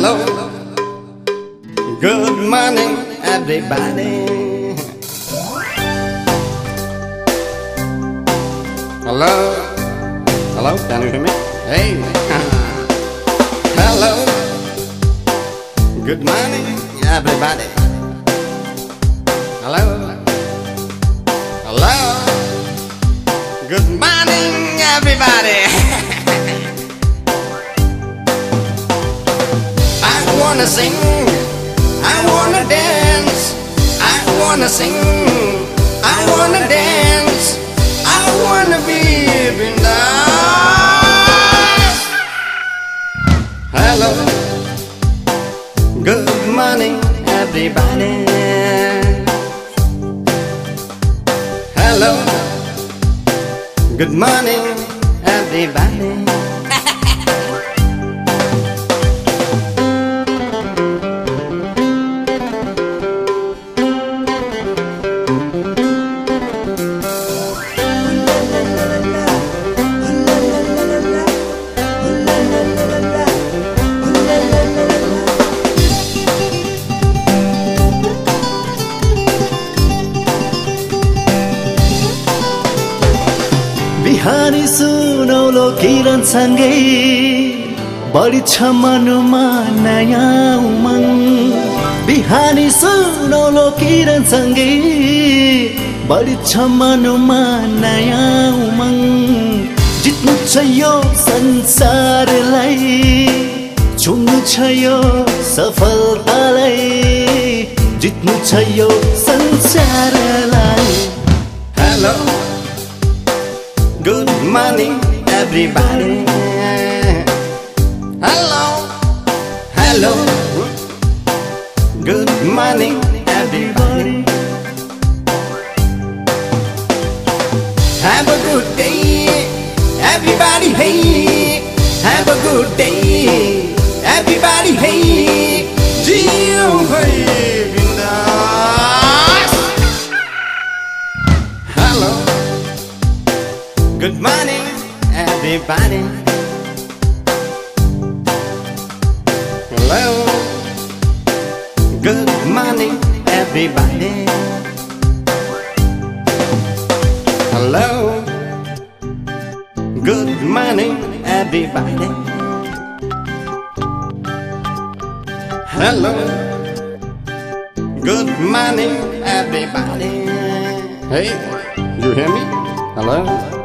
hello. Good morning, everybody. Hello. Hello, can you hear me? Hey. hello. Good morning, everybody. Hello. Hello. Good morning, everybody. Wanna sing, I wanna dance, I wanna sing, I wanna dance, I wanna be bindas. Hello, good morning, everybody. Hello, good morning, everybody. बिहानी सुनौलो किरण सँगै बढी छ मनमा नयाँ उमङ्ग। बिहानी सुनौलो किरण सँगै बढी छ मनमा नयाँ उमङ्ग। जित्नु छ यो संसारलाई छुन्नु छ यो सफलतालाई जित्नु छ यो संसारलाई। Good morning, everybody. Hello, hello, good morning, everybody. Have a good day, everybody. Hey, have a good day, everybody. Hey, Good morning, everybody. Hello. Good morning, everybody. Hello. Good morning, everybody. Hello. Good morning, everybody. Hey, you hear me? Hello?